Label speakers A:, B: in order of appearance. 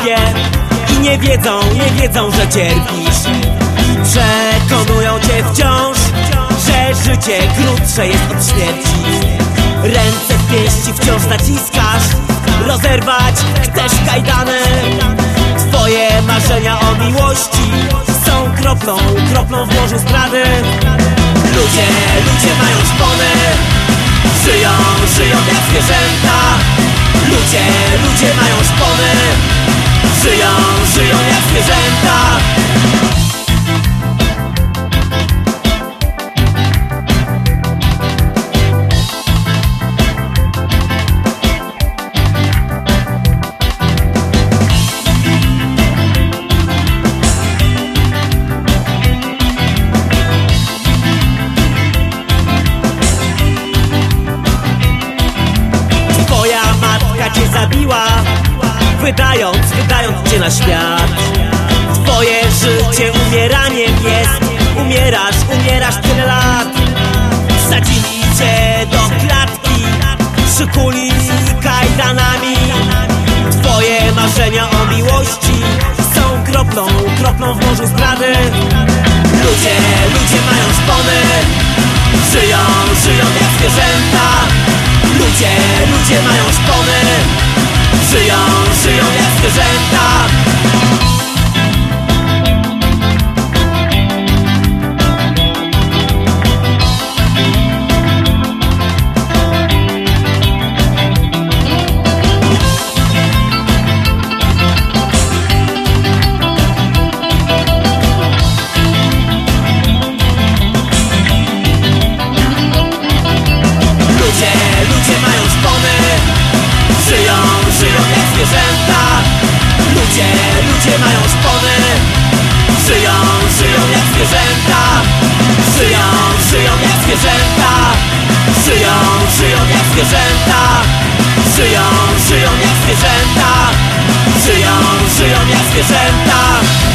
A: mówię I nie wiedzą, nie wiedzą, że cierpisz Przekonują cię wciąż Że życie krótsze jest od śmierci. Ręce w pieści wciąż naciskasz Rozerwać chcesz kajdany. Twoje marzenia o miłości Są kroplą, kroplą w morzu zdrady. Ludzie, ludzie mają szpony Żyją, żyją jak zwierzęta. Ludzie, ludzie mają szpony Żyją, żyją jak zwierzęta. Twoja matka cię zabiła Wydając, wydając cię na świat. Twoje życie umieraniem jest. Umierasz, umierasz tyle lat. Wsadzili cię do klatki. Przykuli kajdanami. Twoje marzenia o miłości Są kroplą, kroplą w morzu zdrady. Ludzie, ludzie mają szpony Żyją, żyją jak zwierzęta. Ludzie, ludzie mają szpony Żyją, żyją jak zwierzęta zwierzęta. Ludzie, ludzie mają szpony Żyją, żyją jak zwierzęta. Żyją, żyją jak zwierzęta. Żyją, żyją jak zwierzęta. Żyją, żyją jak zwierzęta. Żyją, żyją jak zwierzęta